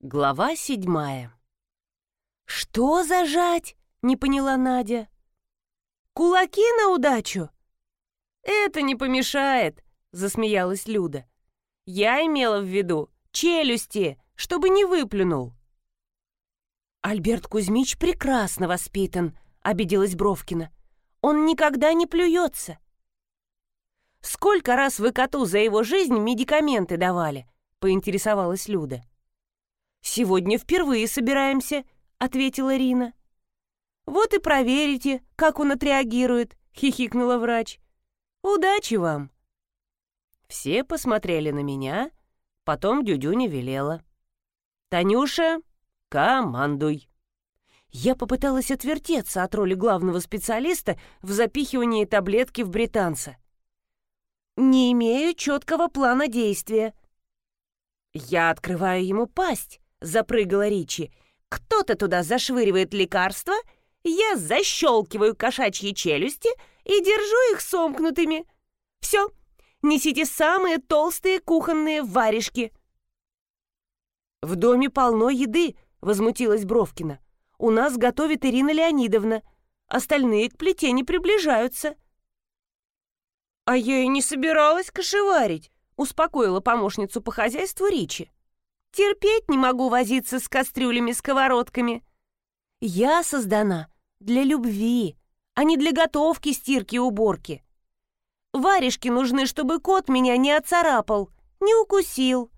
Глава седьмая. «Что зажать?» — не поняла Надя. «Кулаки на удачу?» «Это не помешает», — засмеялась Люда. «Я имела в виду челюсти, чтобы не выплюнул». «Альберт Кузьмич прекрасно воспитан», — обиделась Бровкина. «Он никогда не плюется». «Сколько раз вы коту за его жизнь медикаменты давали?» — поинтересовалась Люда. «Сегодня впервые собираемся», — ответила Рина. «Вот и проверите, как он отреагирует», — хихикнула врач. «Удачи вам!» Все посмотрели на меня, потом Дюдюня велела. «Танюша, командуй!» Я попыталась отвертеться от роли главного специалиста в запихивании таблетки в британца. «Не имею четкого плана действия». Я открываю ему пасть, — запрыгала Ричи. «Кто-то туда зашвыривает лекарства, я защелкиваю кошачьи челюсти и держу их сомкнутыми. Все, несите самые толстые кухонные варежки». «В доме полно еды», — возмутилась Бровкина. «У нас готовит Ирина Леонидовна. Остальные к плите не приближаются». «А я и не собиралась кошеварить», — успокоила помощницу по хозяйству Ричи. Терпеть не могу возиться с кастрюлями-сковородками. Я создана для любви, а не для готовки, стирки уборки. Варежки нужны, чтобы кот меня не оцарапал, не укусил.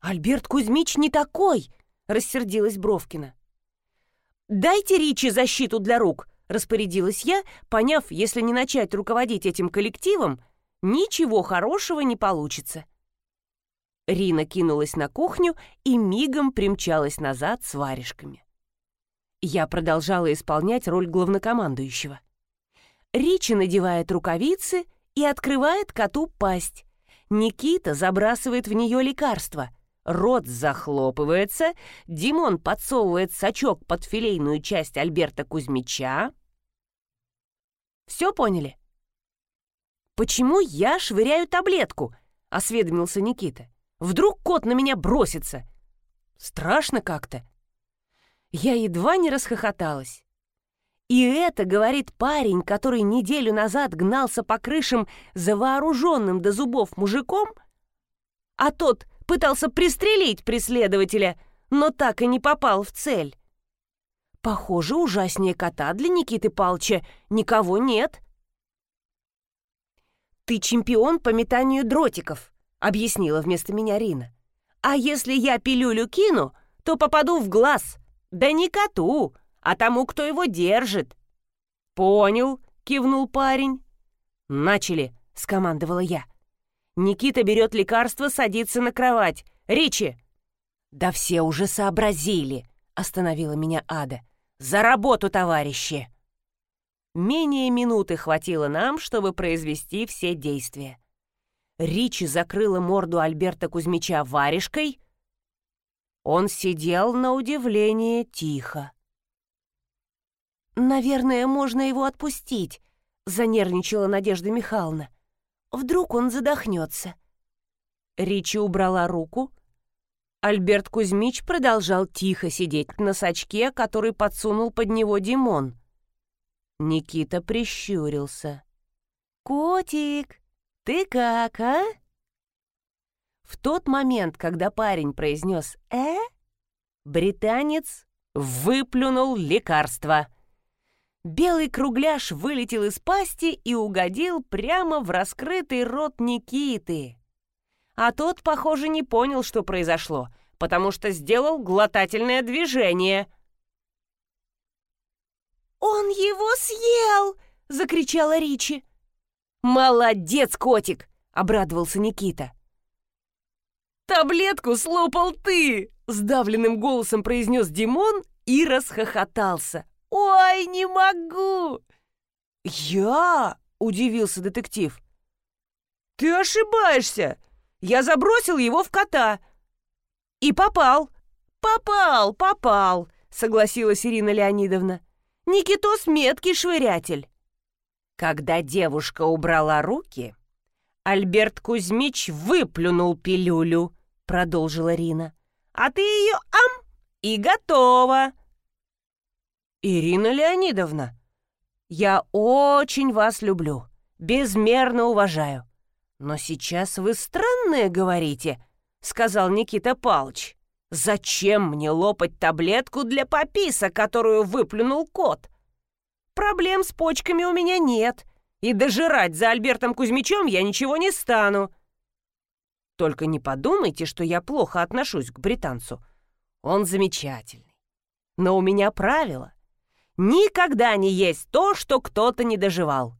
«Альберт Кузьмич не такой!» — рассердилась Бровкина. «Дайте Ричи защиту для рук», — распорядилась я, поняв, если не начать руководить этим коллективом, ничего хорошего не получится. Рина кинулась на кухню и мигом примчалась назад с варежками. Я продолжала исполнять роль главнокомандующего. Ричи надевает рукавицы и открывает коту пасть. Никита забрасывает в нее лекарство. Рот захлопывается, Димон подсовывает сачок под филейную часть Альберта Кузьмича. Все поняли? «Почему я швыряю таблетку?» — осведомился Никита. Вдруг кот на меня бросится. Страшно как-то. Я едва не расхохоталась. И это говорит парень, который неделю назад гнался по крышам за вооруженным до зубов мужиком, а тот пытался пристрелить преследователя, но так и не попал в цель. Похоже, ужаснее кота для Никиты Палча никого нет. «Ты чемпион по метанию дротиков», объяснила вместо меня Рина. «А если я пилюлю кину, то попаду в глаз. Да не коту, а тому, кто его держит». «Понял», — кивнул парень. «Начали», — скомандовала я. Никита берет лекарство, садится на кровать. «Ричи!» «Да все уже сообразили», — остановила меня Ада. «За работу, товарищи!» Менее минуты хватило нам, чтобы произвести все действия. Ричи закрыла морду Альберта Кузьмича варежкой. Он сидел на удивление тихо. «Наверное, можно его отпустить», — занервничала Надежда Михайловна. «Вдруг он задохнется». Ричи убрала руку. Альберт Кузьмич продолжал тихо сидеть на сачке, который подсунул под него Димон. Никита прищурился. «Котик, «Ты как, а?» В тот момент, когда парень произнес «э», британец выплюнул лекарство. Белый кругляш вылетел из пасти и угодил прямо в раскрытый рот Никиты. А тот, похоже, не понял, что произошло, потому что сделал глотательное движение. «Он его съел!» — закричала Ричи. «Молодец, котик!» — обрадовался Никита. «Таблетку слопал ты!» — сдавленным голосом произнес Димон и расхохотался. «Ой, не могу!» «Я?» — удивился детектив. «Ты ошибаешься! Я забросил его в кота!» «И попал!» «Попал, попал!» — согласилась Ирина Леонидовна. «Никитос меткий швырятель!» Когда девушка убрала руки, Альберт Кузьмич выплюнул пилюлю, продолжила Рина. а ты ее ам и готова. Ирина Леонидовна, я очень вас люблю, безмерно уважаю. Но сейчас вы странное говорите, сказал Никита Палыч. Зачем мне лопать таблетку для пописа, которую выплюнул кот? Проблем с почками у меня нет, и дожирать за Альбертом Кузьмичем я ничего не стану. Только не подумайте, что я плохо отношусь к британцу. Он замечательный. Но у меня правило. Никогда не есть то, что кто-то не доживал.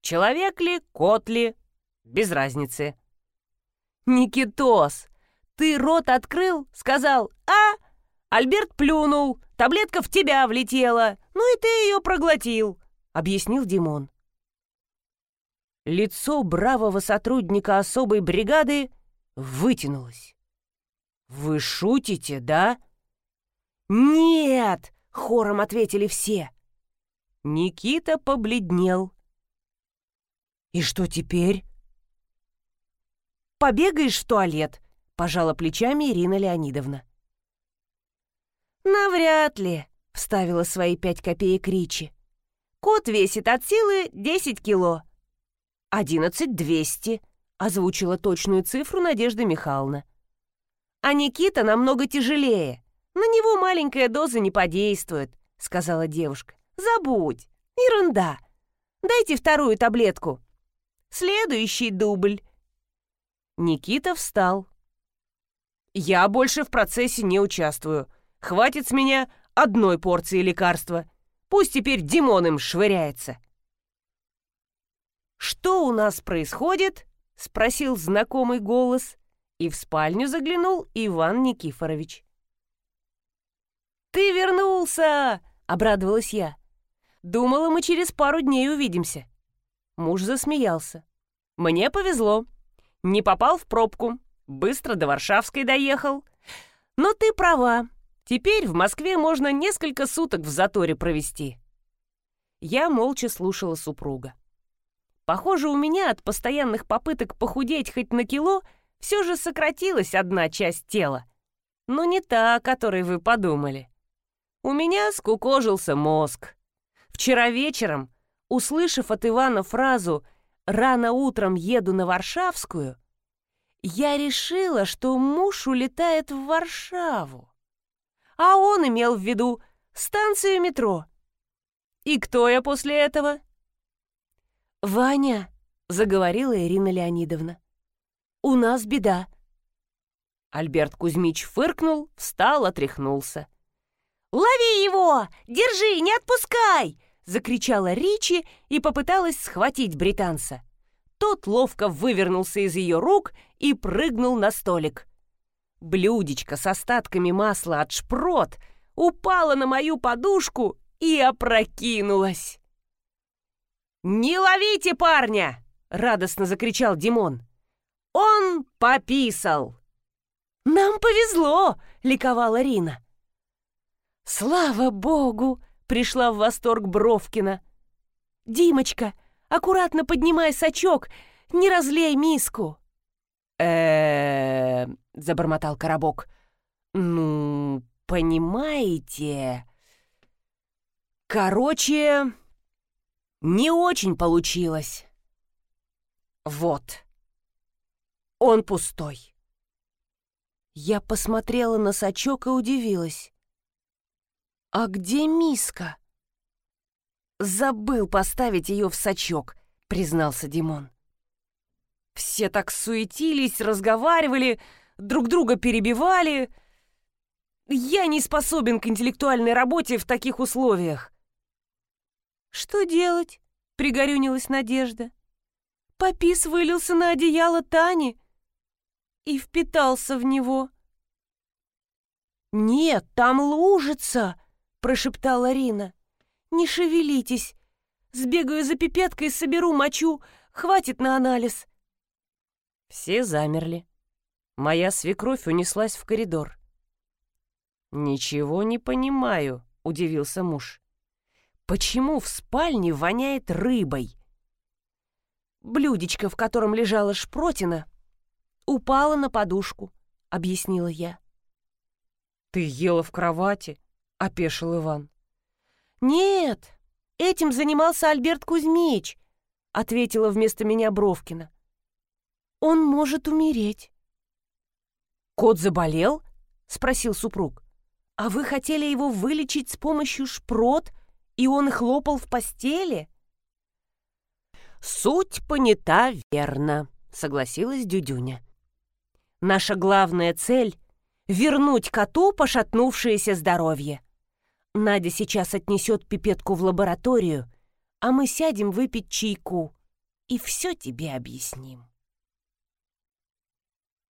Человек ли, кот ли, без разницы. Никитос, ты рот открыл, сказал «А!» Альберт плюнул, таблетка в тебя влетела, ну и ты ее проглотил, объяснил Димон. Лицо бравого сотрудника особой бригады вытянулось. «Вы шутите, да?» «Нет!» — хором ответили все. Никита побледнел. «И что теперь?» «Побегаешь в туалет», — пожала плечами Ирина Леонидовна. «Навряд ли», — вставила свои пять копеек Ричи. «Кот весит от силы 10 кило». «Одиннадцать двести», — озвучила точную цифру Надежда Михайловна. «А Никита намного тяжелее. На него маленькая доза не подействует», — сказала девушка. «Забудь. Ерунда. Дайте вторую таблетку. Следующий дубль». Никита встал. «Я больше в процессе не участвую. Хватит с меня одной порции лекарства. Пусть теперь Димон им швыряется». «Что у нас происходит?» — спросил знакомый голос, и в спальню заглянул Иван Никифорович. «Ты вернулся!» — обрадовалась я. «Думала, мы через пару дней увидимся». Муж засмеялся. «Мне повезло. Не попал в пробку. Быстро до Варшавской доехал. Но ты права. Теперь в Москве можно несколько суток в заторе провести». Я молча слушала супруга. Похоже, у меня от постоянных попыток похудеть хоть на кило все же сократилась одна часть тела. Но не та, о которой вы подумали. У меня скукожился мозг. Вчера вечером, услышав от Ивана фразу «рано утром еду на Варшавскую», я решила, что муж улетает в Варшаву. А он имел в виду станцию метро. И кто я после этого? «Ваня», — заговорила Ирина Леонидовна, — «у нас беда». Альберт Кузьмич фыркнул, встал, отряхнулся. «Лови его! Держи, не отпускай!» — закричала Ричи и попыталась схватить британца. Тот ловко вывернулся из ее рук и прыгнул на столик. Блюдечко с остатками масла от шпрот упало на мою подушку и опрокинулось. «Не ловите парня!» — радостно закричал Димон. «Он пописал!» «Нам повезло!» — ликовала Рина. «Слава богу!» — пришла в восторг Бровкина. «Димочка, аккуратно поднимай сачок, не разлей миску!» э забормотал Коробок. «Ну, понимаете...» «Короче...» Не очень получилось. Вот. Он пустой. Я посмотрела на сачок и удивилась. «А где миска?» «Забыл поставить ее в сачок», — признался Димон. Все так суетились, разговаривали, друг друга перебивали. Я не способен к интеллектуальной работе в таких условиях. «Что делать?» — пригорюнилась Надежда. Попис вылился на одеяло Тани и впитался в него. «Нет, там лужица!» — прошептала Рина. «Не шевелитесь. Сбегаю за пипеткой, соберу мочу. Хватит на анализ». Все замерли. Моя свекровь унеслась в коридор. «Ничего не понимаю», — удивился муж. Почему в спальне воняет рыбой? Блюдечко, в котором лежала шпротина, упало на подушку, объяснила я. Ты ела в кровати? Опешил Иван. Нет, этим занимался Альберт Кузьмич, ответила вместо меня Бровкина. Он может умереть. Кот заболел? спросил супруг. А вы хотели его вылечить с помощью шпрот, и он их лопал в постели? Суть понята верно, согласилась Дюдюня. Наша главная цель — вернуть коту пошатнувшееся здоровье. Надя сейчас отнесет пипетку в лабораторию, а мы сядем выпить чайку и все тебе объясним.